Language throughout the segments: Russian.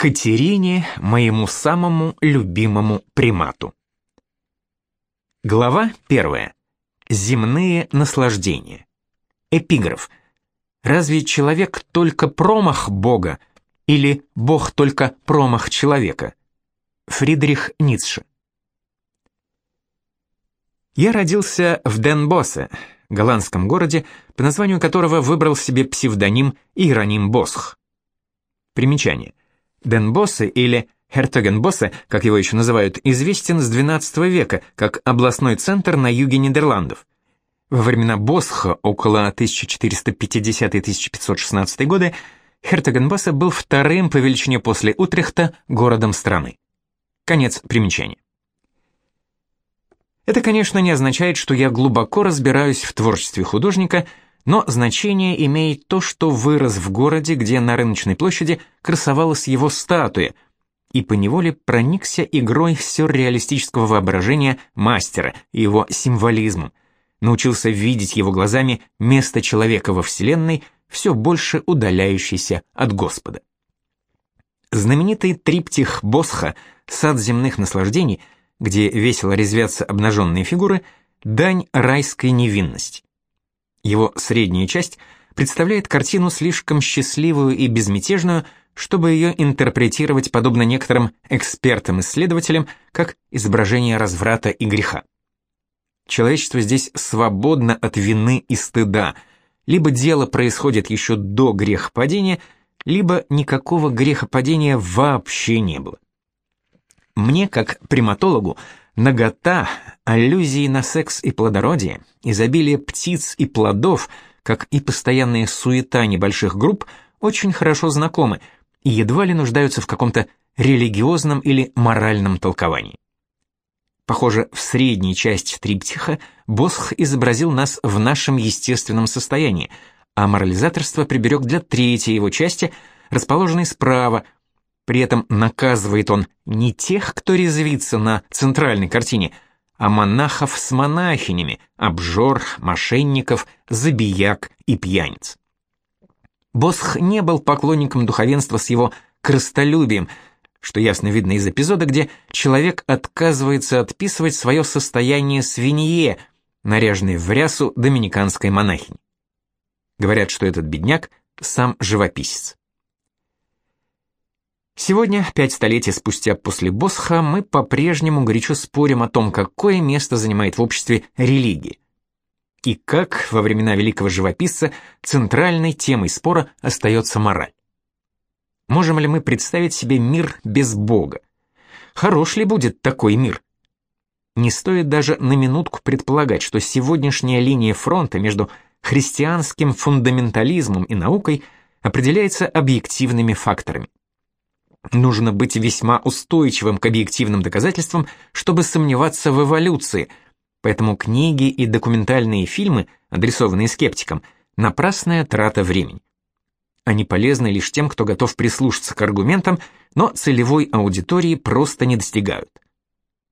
Катерине, моему самому любимому примату. Глава первая. Земные наслаждения. Эпиграф. Разве человек только промах Бога или Бог только промах человека? Фридрих Ницше. Я родился в Денбосе, голландском городе, по названию которого выбрал себе псевдоним Иероним Босх. Примечание. Денбосе или Хертогенбосе, как его еще называют, известен с XII века как областной центр на юге Нидерландов. Во времена Босха, около 1450-1516 годы, Хертогенбосе был вторым по величине после Утрехта городом страны. Конец примечания. Это, конечно, не означает, что я глубоко разбираюсь в творчестве художника, но значение имеет то, что вырос в городе, где на рыночной площади красовалась его статуя, и поневоле проникся игрой сюрреалистического воображения мастера и его символизмом, научился видеть его глазами место человека во Вселенной, все больше удаляющийся от Господа. Знаменитый триптих Босха «Сад земных наслаждений» — где весело резвятся обнаженные фигуры, дань райской невинности. Его средняя часть представляет картину слишком счастливую и безмятежную, чтобы ее интерпретировать подобно некоторым экспертам-исследователям, как изображение разврата и греха. Человечество здесь свободно от вины и стыда, либо дело происходит еще до грехопадения, либо никакого грехопадения вообще не было. Мне, как приматологу, нагота, аллюзии на секс и плодородие, изобилие птиц и плодов, как и постоянная суета небольших групп, очень хорошо знакомы и едва ли нуждаются в каком-то религиозном или моральном толковании. Похоже, в средней части триптиха Босх изобразил нас в нашем естественном состоянии, а морализаторство приберег для третьей его части, расположенной справа, при этом наказывает он не тех, кто резвится на центральной картине, а монахов с монахинями, обжор, мошенников, забияк и пьяниц. Босх не был поклонником духовенства с его крыстолюбием, что ясно видно из эпизода, где человек отказывается отписывать свое состояние свинье, наряженной в рясу доминиканской монахини. Говорят, что этот бедняк сам живописец. Сегодня, пять столетий спустя после Босха, мы по-прежнему горячо спорим о том, какое место занимает в обществе религия. И как во времена великого живописца центральной темой спора остается мораль. Можем ли мы представить себе мир без Бога? Хорош ли будет такой мир? Не стоит даже на минутку предполагать, что сегодняшняя линия фронта между христианским фундаментализмом и наукой определяется объективными факторами. Нужно быть весьма устойчивым к объективным доказательствам, чтобы сомневаться в эволюции, поэтому книги и документальные фильмы, адресованные скептикам, напрасная трата времени. Они полезны лишь тем, кто готов прислушаться к аргументам, но целевой аудитории просто не достигают.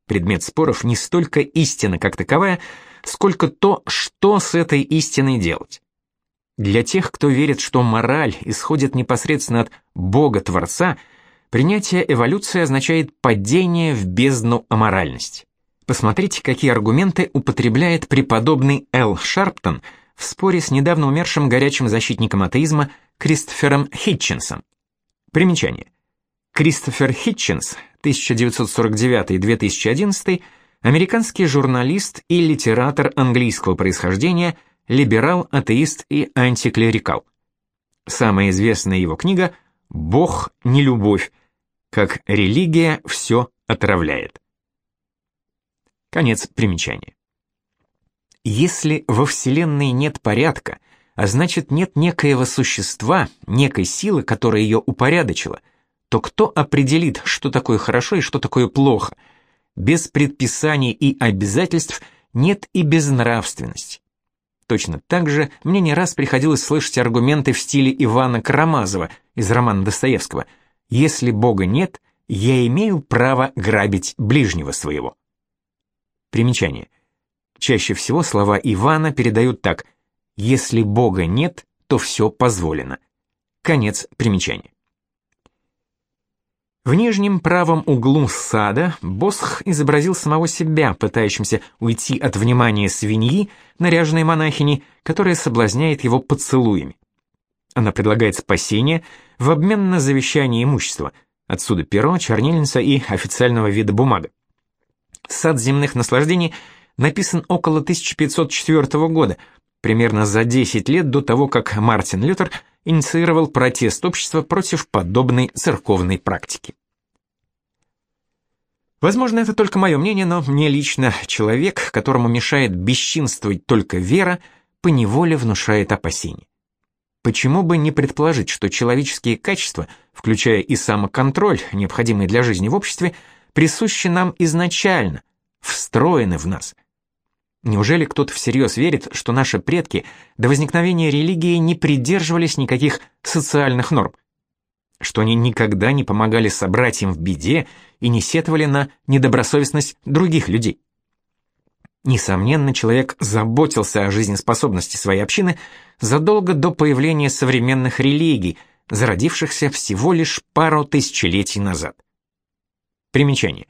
Предмет споров не столько истина как таковая, сколько то, что с этой истиной делать. Для тех, кто верит, что мораль исходит непосредственно от Бога-творца – Принятие эволюции означает падение в бездну аморальности. Посмотрите, какие аргументы употребляет преподобный Эл Шарптон в споре с недавно умершим горячим защитником атеизма Кристофером Хитчинсом. Примечание. Кристофер Хитчинс, 1949-2011, американский журналист и литератор английского происхождения, либерал, атеист и антиклерикал. Самая известная его книга «Бог не любовь», как религия все отравляет. Конец примечания. Если во Вселенной нет порядка, а значит нет некоего существа, некой силы, которая ее упорядочила, то кто определит, что такое хорошо и что такое плохо? Без предписаний и обязательств нет и безнравственности. Точно так же мне не раз приходилось слышать аргументы в стиле Ивана Карамазова из романа Достоевского – если Бога нет, я имею право грабить ближнего своего. Примечание. Чаще всего слова Ивана передают так: если Бога нет, то все позволено. Конец примечания. В нижнем правом углу сада Босх изобразил самого себя, пытающимся уйти от внимания свиньи, наряженной монахини, которая соблазняет его поцелуями. Она предлагает спасение в обмен на завещание имущества, отсюда перо, чернильница и официального вида бумага. «Сад земных наслаждений» написан около 1504 года, примерно за 10 лет до того, как Мартин Лютер – инициировал протест общества против подобной церковной практики. Возможно, это только мое мнение, но мне лично человек, которому мешает бесчинствовать только вера, поневоле внушает опасения. Почему бы не предположить, что человеческие качества, включая и самоконтроль, необходимые для жизни в обществе, присущи нам изначально, встроены в нас – Неужели кто-то всерьез верит, что наши предки до возникновения религии не придерживались никаких социальных норм? Что они никогда не помогали собратьям в беде и не сетовали на недобросовестность других людей? Несомненно, человек заботился о жизнеспособности своей общины задолго до появления современных религий, зародившихся всего лишь пару тысячелетий назад. Примечание.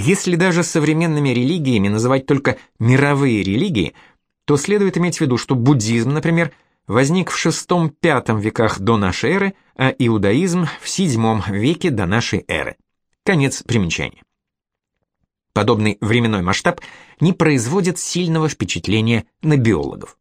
Если даже современными религиями называть только мировые религии, то следует иметь в виду, что буддизм, например, возник в VI-V веках до нашей эры, а иудаизм в VII веке до нашей эры. Конец примечания. Подобный временной масштаб не производит сильного впечатления на биологов.